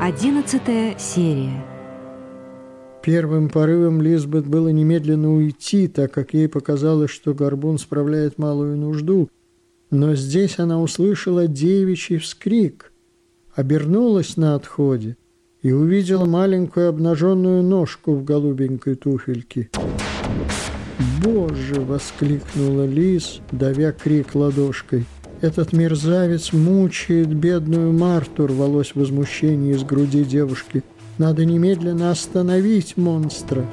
Одиннадцатая серия. Первым порывом Лизбет было немедленно уйти, так как ей показалось, что горбун справляет малую нужду. Но здесь она услышала девичий вскрик, обернулась на отходе и увидела маленькую обнаженную ножку в голубенькой туфельке. «Боже!» — воскликнула Лиз, давя крик ладошкой. «Этот мерзавец мучает бедную Марту!» — рвалось возмущение из груди девушки. «Надо немедленно остановить монстра!»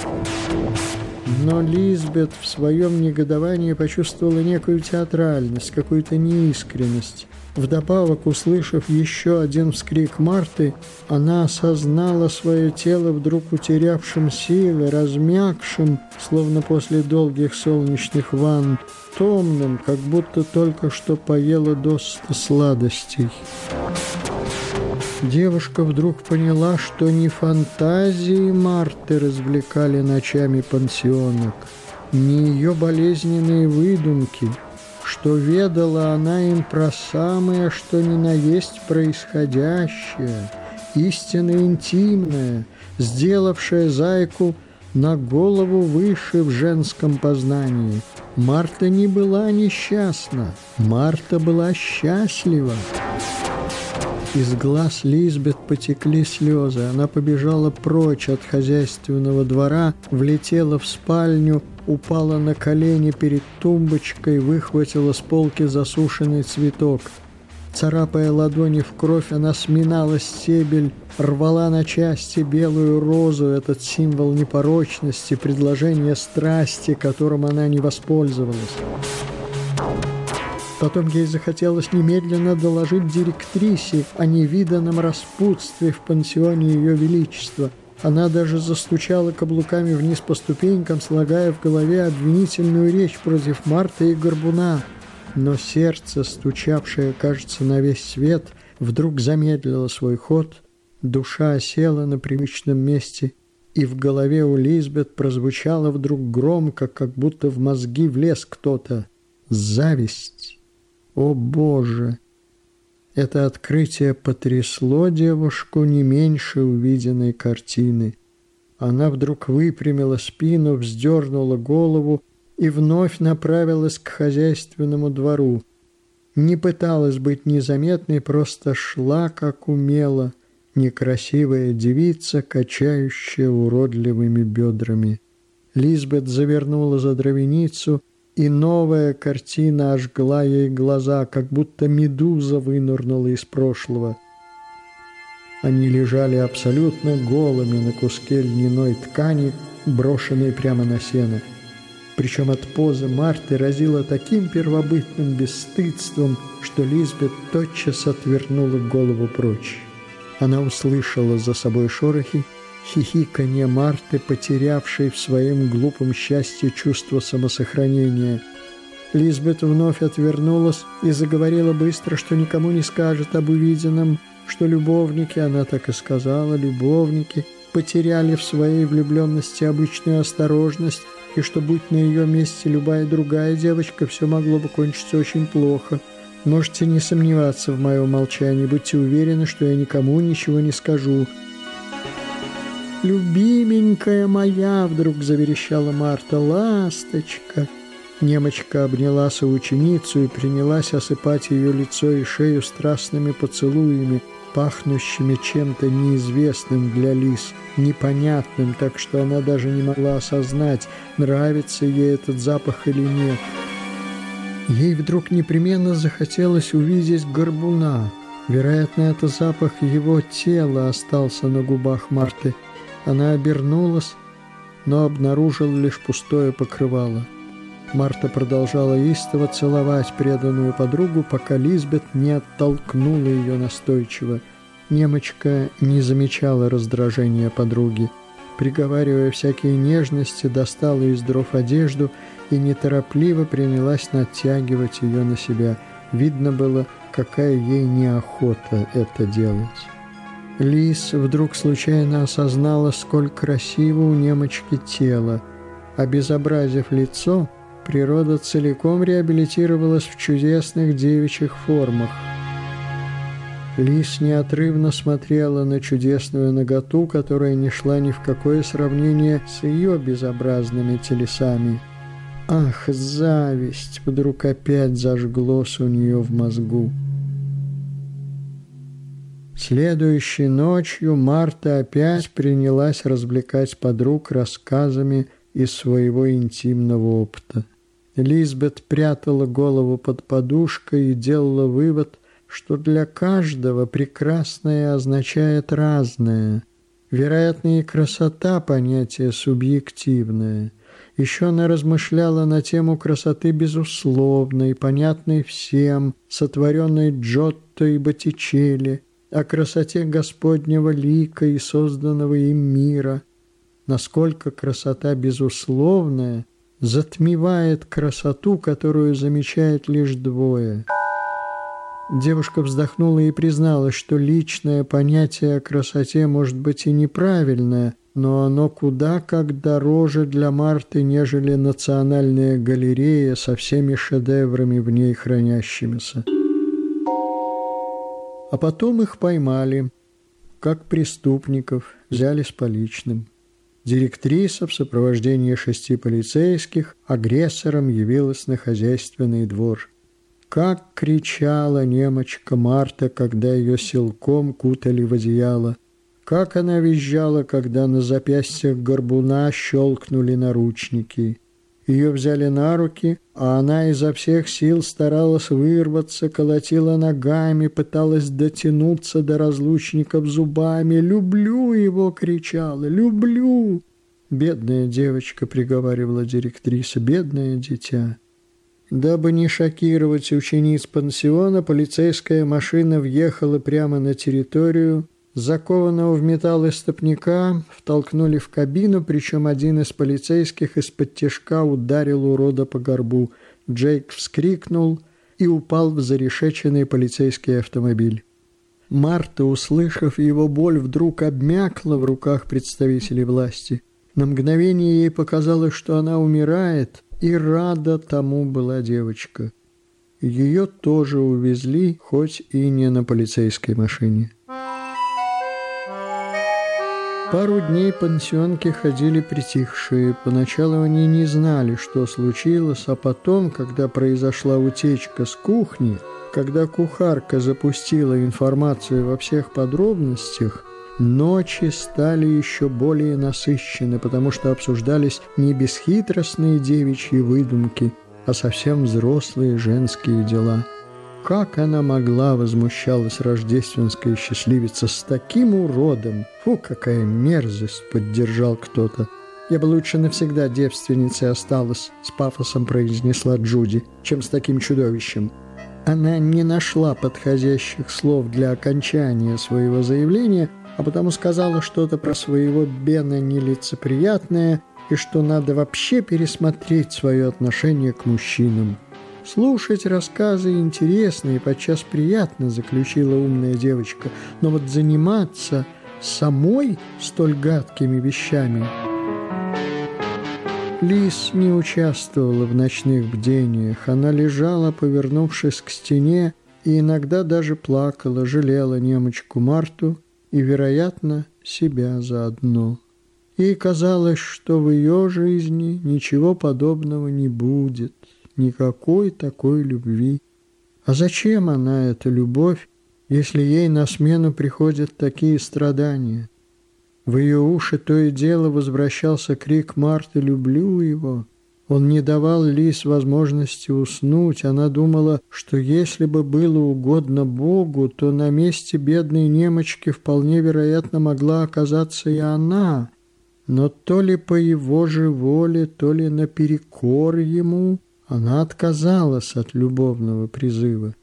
Но Лизбет в своем негодовании почувствовала некую театральность, какую-то неискренность. Вдобавок, услышав еще один вскрик Марты, она осознала свое тело вдруг утерявшим силы, размягшим, словно после долгих солнечных ванн, томным, как будто только что поела досыта сладостей. Девушка вдруг поняла, что не фантазии Марты развлекали ночами пансионок, не ее болезненные выдумки – что ведала она им про самое, что ни на есть происходящее, истинно интимное, сделавшее зайку на голову выше в женском познании. Марта не была несчастна, Марта была счастлива. Из глаз Лизбет потекли слезы. Она побежала прочь от хозяйственного двора, влетела в спальню, упала на колени перед тумбочкой, выхватила с полки засушенный цветок. Царапая ладони в кровь, она сминала стебель, рвала на части белую розу, этот символ непорочности, предложение страсти, которым она не воспользовалась. Потом ей захотелось немедленно доложить директрисе о невиданном распутстве в пансионе Ее Величества. Она даже застучала каблуками вниз по ступенькам, слагая в голове обвинительную речь против Марты и Горбуна. Но сердце, стучавшее, кажется, на весь свет, вдруг замедлило свой ход, душа осела на привычном месте, и в голове у Лизбет прозвучало вдруг громко, как будто в мозги влез кто-то. Зависть. О Боже! Это открытие потрясло девушку не меньше увиденной картины. Она вдруг выпрямила спину, вздернула голову и вновь направилась к хозяйственному двору. Не пыталась быть незаметной, просто шла, как умела, некрасивая девица, качающая уродливыми бедрами. Лизбет завернула за дровяницу и новая картина ожгла ей глаза, как будто медуза вынырнула из прошлого. Они лежали абсолютно голыми на куске льняной ткани, брошенной прямо на сено. Причем от позы Марты разило таким первобытным бесстыдством, что Лизбет тотчас отвернула голову прочь. Она услышала за собой шорохи, хихиканье Марты, потерявшей в своем глупом счастье чувство самосохранения. Лизбет вновь отвернулась и заговорила быстро, что никому не скажет об увиденном, что любовники, она так и сказала, любовники, потеряли в своей влюбленности обычную осторожность, и что, будь на ее месте любая другая девочка, все могло бы кончиться очень плохо. Можете не сомневаться в моем молчании, будьте уверены, что я никому ничего не скажу, «Любименькая моя!» — вдруг заверещала Марта. «Ласточка!» Немочка обняла соученицу и принялась осыпать ее лицо и шею страстными поцелуями, пахнущими чем-то неизвестным для лис, непонятным, так что она даже не могла осознать, нравится ей этот запах или нет. Ей вдруг непременно захотелось увидеть горбуна. Вероятно, это запах его тела остался на губах Марты – она обернулась, но обнаружила лишь пустое покрывало. Марта продолжала истово целовать преданную подругу, пока Лизбет не оттолкнула ее настойчиво. Немочка не замечала раздражения подруги. Приговаривая всякие нежности, достала из дров одежду и неторопливо принялась натягивать ее на себя. Видно было, какая ей неохота это делать. Лис вдруг случайно осознала, сколь красиво у немочки тело. Обезобразив лицо, природа целиком реабилитировалась в чудесных девичьих формах. Лис неотрывно смотрела на чудесную наготу, которая не шла ни в какое сравнение с ее безобразными телесами. Ах, зависть! Вдруг опять зажглось у нее в мозгу. Следующей ночью Марта опять принялась развлекать подруг рассказами из своего интимного опыта. Лизбет прятала голову под подушкой и делала вывод – что для каждого прекрасное означает разное. Вероятно, и красота – понятие субъективное. Еще она размышляла на тему красоты безусловной, понятной всем, сотворенной Джотто и Боттичелли, о красоте Господнего лика и созданного им мира. Насколько красота безусловная затмевает красоту, которую замечает лишь двое – Девушка вздохнула и призналась, что личное понятие о красоте может быть и неправильное, но оно куда как дороже для Марты, нежели национальная галерея со всеми шедеврами в ней хранящимися. А потом их поймали, как преступников, взяли с поличным. Директриса в сопровождении шести полицейских агрессором явилась на хозяйственный двор – как кричала немочка Марта, когда ее силком кутали в одеяло. Как она визжала, когда на запястьях горбуна щелкнули наручники. Ее взяли на руки, а она изо всех сил старалась вырваться, колотила ногами, пыталась дотянуться до разлучников зубами. «Люблю его!» — кричала. «Люблю!» «Бедная девочка», — приговаривала директриса, — «бедное дитя». Дабы не шокировать учениц пансиона, полицейская машина въехала прямо на территорию. Закованного в металл истопника втолкнули в кабину, причем один из полицейских из-под тяжка ударил урода по горбу. Джейк вскрикнул и упал в зарешеченный полицейский автомобиль. Марта, услышав его боль, вдруг обмякла в руках представителей власти. На мгновение ей показалось, что она умирает – и рада тому была девочка. Ее тоже увезли, хоть и не на полицейской машине. Пару дней пансионки ходили притихшие. Поначалу они не знали, что случилось, а потом, когда произошла утечка с кухни, когда кухарка запустила информацию во всех подробностях, Ночи стали еще более насыщены, потому что обсуждались не бесхитростные девичьи выдумки, а совсем взрослые женские дела. Как она могла, возмущалась рождественская счастливица, с таким уродом? Фу, какая мерзость, поддержал кто-то. Я бы лучше навсегда девственницей осталась, с пафосом произнесла Джуди, чем с таким чудовищем. Она не нашла подходящих слов для окончания своего заявления, а потому сказала что-то про своего Бена нелицеприятное и что надо вообще пересмотреть свое отношение к мужчинам. «Слушать рассказы интересно и подчас приятно», — заключила умная девочка, «но вот заниматься самой столь гадкими вещами...» Лис не участвовала в ночных бдениях. Она лежала, повернувшись к стене, и иногда даже плакала, жалела немочку Марту и, вероятно, себя заодно. Ей казалось, что в ее жизни ничего подобного не будет, никакой такой любви. А зачем она, эта любовь, если ей на смену приходят такие страдания? В ее уши то и дело возвращался крик Марты «Люблю его!» Он не давал Лис возможности уснуть. Она думала, что если бы было угодно Богу, то на месте бедной немочки вполне вероятно могла оказаться и она. Но то ли по его же воле, то ли наперекор ему, она отказалась от любовного призыва.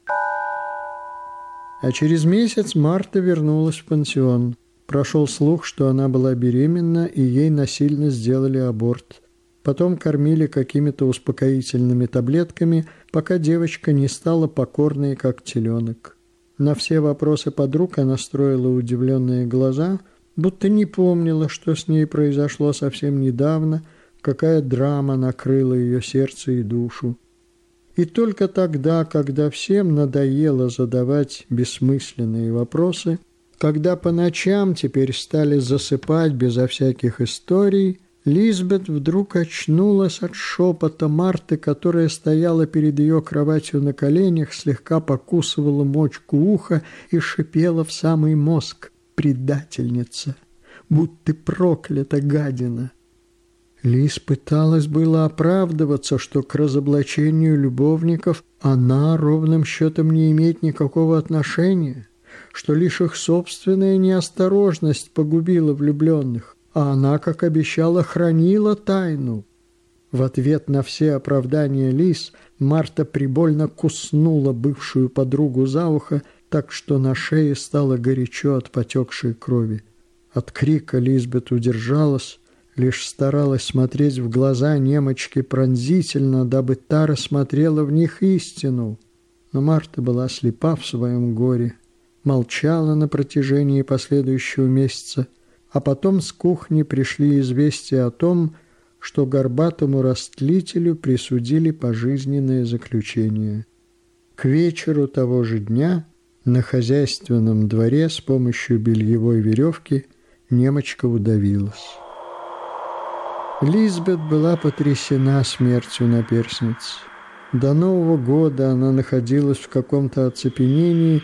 А через месяц Марта вернулась в пансион. Прошел слух, что она была беременна, и ей насильно сделали аборт – Потом кормили какими-то успокоительными таблетками, пока девочка не стала покорной, как теленок. На все вопросы подруг она строила удивленные глаза, будто не помнила, что с ней произошло совсем недавно, какая драма накрыла ее сердце и душу. И только тогда, когда всем надоело задавать бессмысленные вопросы, когда по ночам теперь стали засыпать безо всяких историй, Лизбет вдруг очнулась от шепота Марты, которая стояла перед ее кроватью на коленях, слегка покусывала мочку уха и шипела в самый мозг. «Предательница! Будь ты проклята, гадина!» Лиз пыталась было оправдываться, что к разоблачению любовников она ровным счетом не имеет никакого отношения, что лишь их собственная неосторожность погубила влюбленных, а она, как обещала, хранила тайну. В ответ на все оправдания Лиз Марта прибольно куснула бывшую подругу за ухо, так что на шее стало горячо от потекшей крови. От крика Лизбет удержалась, лишь старалась смотреть в глаза немочки пронзительно, дабы та рассмотрела в них истину. Но Марта была слепа в своем горе, молчала на протяжении последующего месяца, а потом с кухни пришли известия о том, что горбатому растлителю присудили пожизненное заключение. К вечеру того же дня на хозяйственном дворе с помощью бельевой веревки немочка удавилась. Лизбет была потрясена смертью наперсницы. До Нового года она находилась в каком-то оцепенении,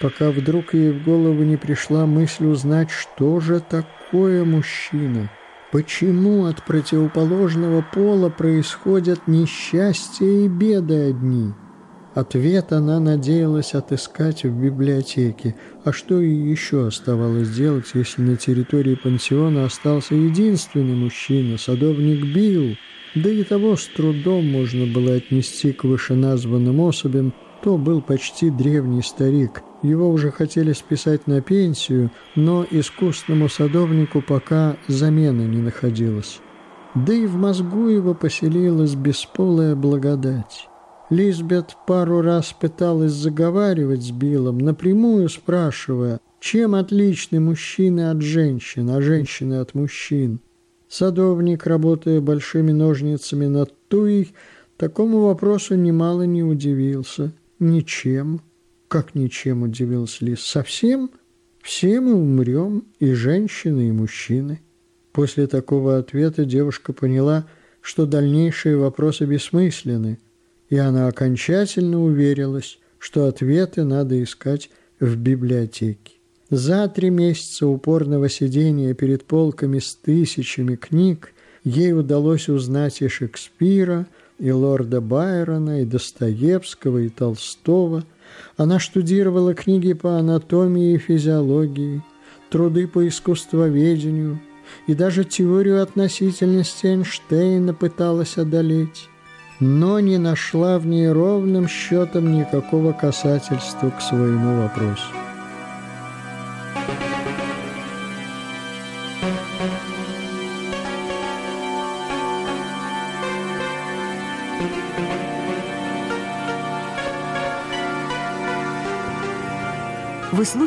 пока вдруг ей в голову не пришла мысль узнать, что же такое мужчина, почему от противоположного пола происходят несчастья и беды одни – Ответ она надеялась отыскать в библиотеке. А что и еще оставалось делать, если на территории пансиона остался единственный мужчина, садовник Билл? Да и того с трудом можно было отнести к вышеназванным особям, то был почти древний старик. Его уже хотели списать на пенсию, но искусному садовнику пока замены не находилось. Да и в мозгу его поселилась бесполая благодать. Лизбет пару раз пыталась заговаривать с Биллом, напрямую спрашивая, чем отличны мужчины от женщин, а женщины от мужчин. Садовник, работая большими ножницами над туей, такому вопросу немало не удивился. Ничем. Как ничем удивился Лиз? Совсем? Все мы умрем, и женщины, и мужчины. После такого ответа девушка поняла, что дальнейшие вопросы бессмысленны – и она окончательно уверилась, что ответы надо искать в библиотеке. За три месяца упорного сидения перед полками с тысячами книг ей удалось узнать и Шекспира, и лорда Байрона, и Достоевского, и Толстого. Она штудировала книги по анатомии и физиологии, труды по искусствоведению и даже теорию относительности Эйнштейна пыталась одолеть но не нашла в ней ровным счетом никакого касательства к своему вопросу.